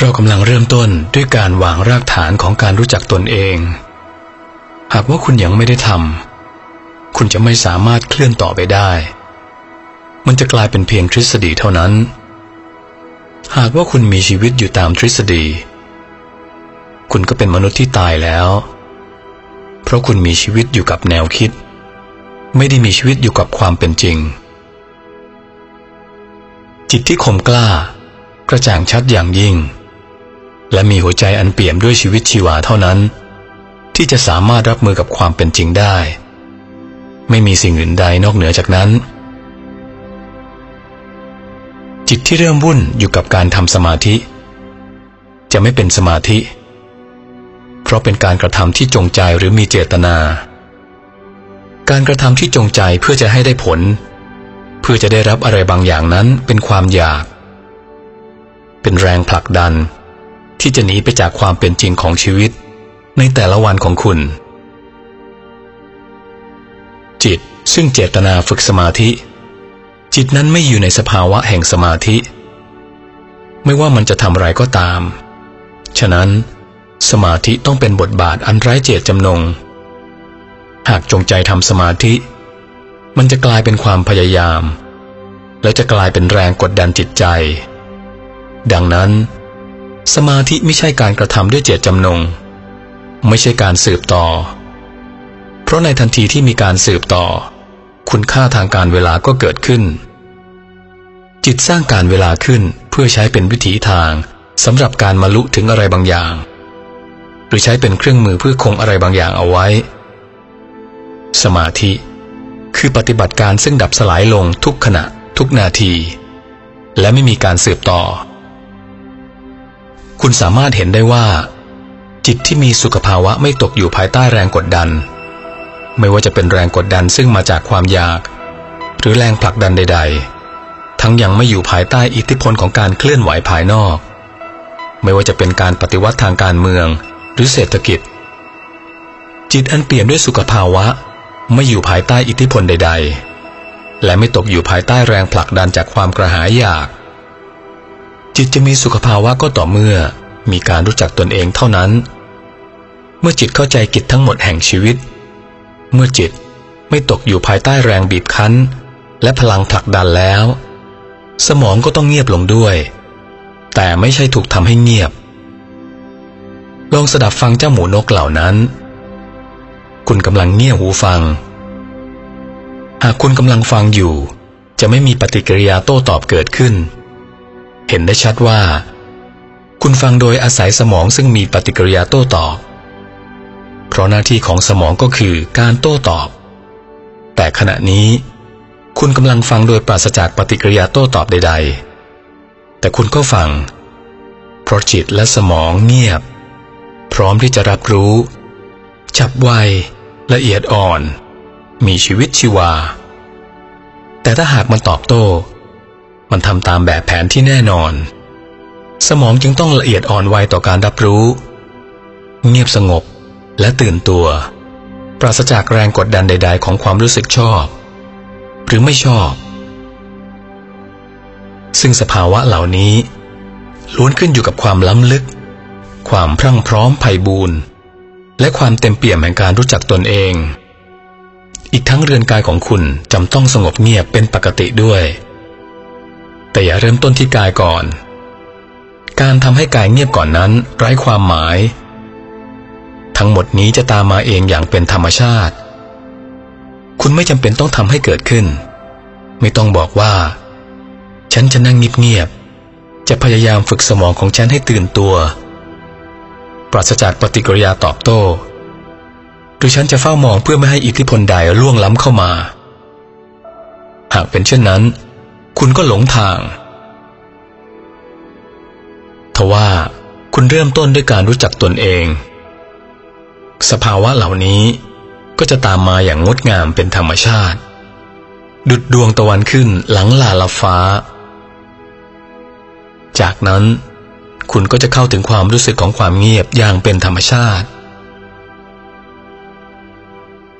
เรากำลังเริ่มต้นด้วยการวางรากฐานของการรู้จักตนเอง หากว่าคุณยังไม่ได้ทำคุณจะไม่สามารถเคลื่อนต่อไปได้ มันจะกลายเป็นเพียงทฤษฎีเท่านั้น หากว่าคุณมีชีวิตอยู่ตามทฤษฎี คุณก็เป็นมนุษย์ที่ตายแล้ว เพราะคุณมีชีวิตอยู่กับแนวคิด ไม่ได้มีชีวิตอยู่กับความเป็นจริง จิตที่คมกล้ากระจ่างชัดอย่างยิ่ง และมีหัวใจอันเปี่ยมด้วยชีวิตชีวาเท่านั้น ที่จะสามารถรับมือกับความเป็นจริงได้ ไม่มีสิ่งอื่นใดนอกเหนือจากนั้น จิตที่เริ่มวุ่นอยู่กับการทำสมาธิ จะไม่เป็นสมาธิ เพราะเป็นการกระทำที่จงใจหรือมีเจตนา การกระทำที่จงใจเพื่อจะให้ได้ผล เพื่อจะได้รับอะไรบางอย่างนั้นเป็นความอยาก เป็นแรงผลักดัน ที่จะหนีไปจากความเป็นจริงของชีวิต ในแต่ละวันของคุณ จิตซึ่งเจตนาฝึกสมาธิ จิตนั้นไม่อยู่ในสภาวะแห่งสมาธิ ไม่ว่ามันจะทำอะไรก็ตาม ฉะนั้นสมาธิต้องเป็นบทบาทอันไร้เจตจำนง หากจงใจทำสมาธิ มันจะกลายเป็นความพยายาม แล้วจะกลายเป็นแรงกดดันจิตใจ ดังนั้น สมาธิไม่ใช่การกระทำด้วยเจตจำนง ไม่ใช่การสืบต่อ เพราะในทันทีที่มีการสืบต่อ คุณค่าทางการเวลาก็เกิดขึ้น จิตสร้างการเวลาขึ้นเพื่อใช้เป็นวิถีทางสำหรับการมาลุถึงอะไรบางอย่าง หรือใช้เป็นเครื่องมือเพื่อคงอะไรบางอย่างเอาไว้ สมาธิ คือปฏิบัติการซึ่งดับสลายลงทุกขณะทุกนาที และไม่มีการสืบต่อ คุณสามารถเห็นได้ว่า จิตที่มีสุขภาวะไม่ตกอยู่ภายใต้แรงกดดัน ไม่ว่าจะเป็นแรงกดดันซึ่งมาจากความอยาก หรือแรงผลักดันใด ๆ ทั้งยังไม่อยู่ภายใต้อิทธิพลของการเคลื่อนไหวภายนอก ไม่ว่าจะเป็นการปฏิวัติทางการเมืองหรือเศรษฐกิจ จิตอันเปลี่ยนด้วยสุขภาวะไม่อยู่ภายใต้อิทธิพลใด ๆ และไม่ตกอยู่ภายใต้แรงผลักดันจากความกระหายอยาก จิตจะมีสุขภาวะก็ต่อเมื่อ มีการรู้จักตนเองเท่านั้น เมื่อจิตเข้าใจกิจทั้งหมดแห่งชีวิต เมื่อจิตไม่ตกอยู่ภายใต้แรงบีบคั้น และพลังผลักดันแล้ว สมองก็ต้องเงียบลงด้วย แต่ไม่ใช่ถูกทำให้เงียบ ลองสดับฟังเจ้าหมูนกเหล่านั้น คุณกำลังเงี่ยหูฟัง หากคุณกำลังฟังอยู่ จะไม่มีปฏิกิริยาโต้ตอบเกิดขึ้น เห็นได้ชัดว่า คุณฟังโดยอาศัยสมองซึ่งมีปฏิกิริยาโต้ตอบ เพราะหน้าที่ของสมองก็คือการโต้ตอบ แต่ขณะนี้ คุณกำลังฟังโดยปราศจากปฏิกิริยาโต้ตอบใด ๆ แต่คุณก็ฟัง เพราะจิตและสมองเงียบ พร้อมที่จะรับรู้จับไว ละเอียดอ่อน มีชีวิตชีวา แต่ถ้าหากมันตอบโต้ มันทำตามแบบแผนที่แน่นอน สมองจึงต้องละเอียดอ่อนไวต่อการรับรู้ เงียบสงบและตื่นตัว ปราศจากแรงกดดันใด ๆ ของความรู้สึกชอบ หรือไม่ชอบ ซึ่งสภาวะเหล่านี้ ล้วนขึ้นอยู่กับความล้ำลึก ความพรั่งพร้อมไพ่บูรณ์และความเต็มเปี่ยมแห่งการรู้จักตนเอง อีกทั้งเรือนกายของคุณจำต้องสงบเงียบเป็นปกติด้วย แต่อย่าเริ่มต้นที่กายก่อน การทำให้กายเงียบก่อนนั้นไร้ความหมาย ทั้งหมดนี้จะตามมาเองอย่างเป็นธรรมชาติ คุณไม่จำเป็นต้องทำให้เกิดขึ้น ไม่ต้องบอกว่า ฉันจะนั่งเงียบๆจะพยายามฝึกสมองของฉันให้ตื่นตัว ปราศจากปฏิกิริยาตอบโต้หรือฉันจะเฝ้ามองเพื่อไม่ให้อิทธิพลใดล่วงล้ำเข้ามา หากเป็นเช่นนั้น คุณก็หลงทาง ทว่าคุณเริ่มต้นด้วยการรู้จักตนเอง สภาวะเหล่านี้ก็จะตามมาอย่างงดงามเป็นธรรมชาติ ดุดดวงตะวันขึ้นหลังลาลาฟ้า จากนั้นคุณก็จะเข้าถึงความรู้สึกของความเงียบอย่างเป็นธรรมชาติ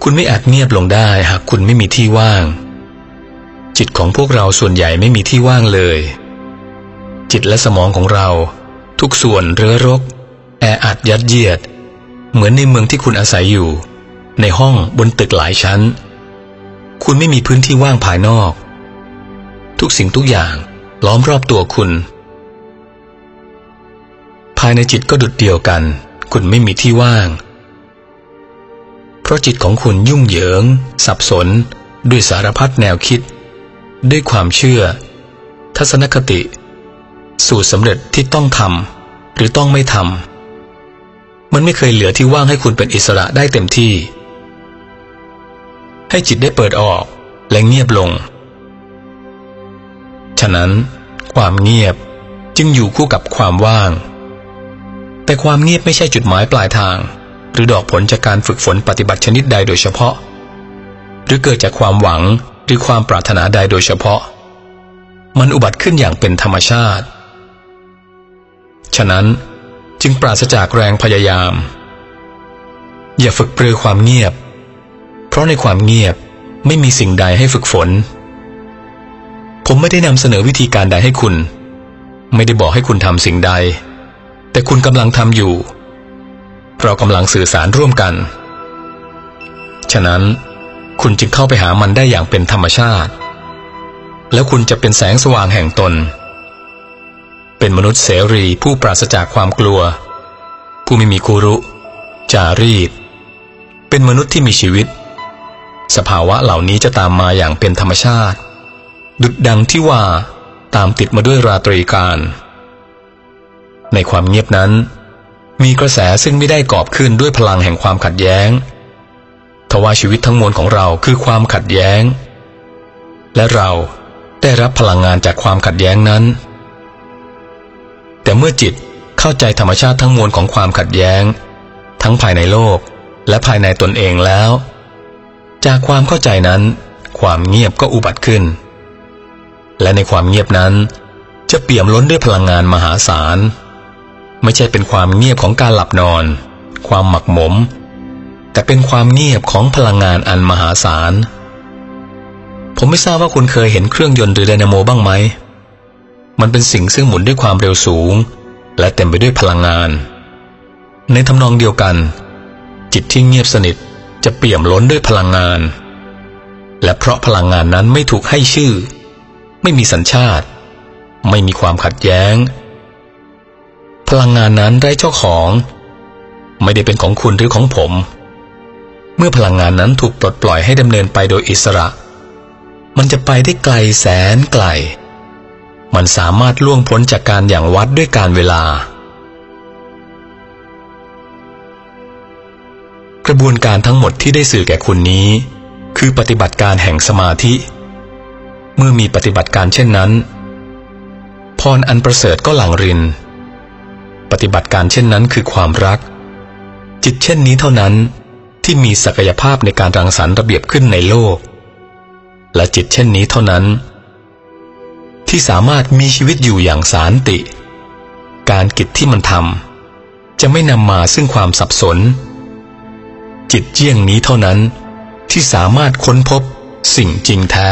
คุณไม่อาจเงียบลงได้หากคุณไม่มีที่ว่าง จิตของพวกเราส่วนใหญ่ไม่มีที่ว่างเลย จิตและสมองของเราทุกส่วนเรื้อรก แออัดยัดเยียด เหมือนในเมืองที่คุณอาศัยอยู่ ในห้องบนตึกหลายชั้น คุณไม่มีพื้นที่ว่างภายนอก ทุกสิ่งทุกอย่างล้อมรอบตัวคุณ ภายในจิตก็ดุดเดียวกัน คุณไม่มีที่ว่าง เพราะจิตของคุณยุ่งเหยิง สับสน ด้วยสารพัดแนวคิด ด้วยความเชื่อ ทัศนคติ สูตรสำเร็จที่ต้องทำหรือต้องไม่ทำมันไม่เคยเหลือที่ว่างให้คุณเป็นอิสระได้เต็มที่ ให้จิตได้เปิดออกและเงียบลง ฉะนั้น ความเงียบจึงอยู่คู่กับความว่าง แต่ความเงียบไม่ใช่จุดหมายปลายทาง หรือดอกผลจากการฝึกฝนปฏิบัติชนิดใดโดยเฉพาะ หรือเกิดจากความหวัง หรือความปรารถนาใดโดยเฉพาะ มันอุบัติขึ้นอย่างเป็นธรรมชาติ ฉะนั้นจึงปราศจากแรงพยายาม อย่าฝึกปรือความเงียบ เพราะในความเงียบไม่มีสิ่งใดให้ฝึกฝน ผมไม่ได้นำเสนอวิธีการใดให้คุณ ไม่ได้บอกให้คุณทำสิ่งใด แต่คุณกำลังทำอยู่ เรากำลังสื่อสารร่วมกัน ฉะนั้น คุณจึงเข้าไปหามันได้อย่างเป็นธรรมชาติ แล้วคุณจะเป็นแสงสว่างแห่งตน เป็นมนุษย์เสรีผู้ปราศจากความกลัว ผู้ไม่มีกูรุ จารีต เป็นมนุษย์ที่มีชีวิต สภาวะเหล่านี้จะตามมาอย่างเป็นธรรมชาติ ดุดดังที่ว่าตามติดมาด้วยราตรีการ ในความเงียบนั้น มีกระแสซึ่งไม่ได้กอบขึ้นด้วยพลังแห่งความขัดแย้ง ทว่าชีวิตทั้งมวลของเราคือความขัดแย้ง และเราได้รับพลังงานจากความขัดแย้งนั้น แต่เมื่อจิตเข้าใจธรรมชาติทั้งมวลของความขัดแย้ง ทั้งภายในโลกและภายในตนเองแล้ว จากความเข้าใจนั้น ความเงียบก็อุบัติขึ้น และในความเงียบนั้น จะเปี่ยมล้นด้วยพลังงานมหาศาล ไม่ใช่เป็นความเงียบของการหลับนอน ความหมักหมม แต่เป็นความเงียบของพลังงานอันมหาศาล ผมไม่ทราบว่าคุณเคยเห็นเครื่องยนต์หรือไดนาโมบ้างไหม มันเป็นสิ่งซึ่งหมุนด้วยความเร็วสูง และเต็มไปด้วยพลังงาน ในทำนองเดียวกัน จิตที่เงียบสนิทจะเปี่ยมล้นด้วยพลังงาน และเพราะพลังงานนั้นไม่ถูกให้ชื่อ ไม่มีสัญชาติ ไม่มีความขัดแย้ง พลังงานนั้นได้เจ้าของ ไม่ได้เป็นของคุณหรือของผม เมื่อพลังงานนั้นถูกปลดปล่อยให้ดำเนินไปโดยอิสระ มันจะไปได้ไกลแสนไกล มันสามารถล่วงพ้นจากการอย่างวัดด้วยการเวลา กระบวนการทั้งหมดที่ได้สื่อแก่คุณนี้ คือปฏิบัติการแห่งสมาธิ เมื่อมีปฏิบัติการเช่นนั้น พรอันประเสริฐก็หลั่งริน ปฏิบัติการเช่นนั้นคือความรัก จิตเช่นนี้เท่านั้น ที่มีศักยภาพในการรังสรรค์ระเบียบขึ้นในโลก และจิตเช่นนี้เท่านั้น ที่สามารถมีชีวิตอยู่อย่างสารติ การกิจที่มันทำจะไม่นำมาซึ่งความสับสน จิตเยี่ยงนี้เท่านั้นที่สามารถค้นพบสิ่งจริงแท้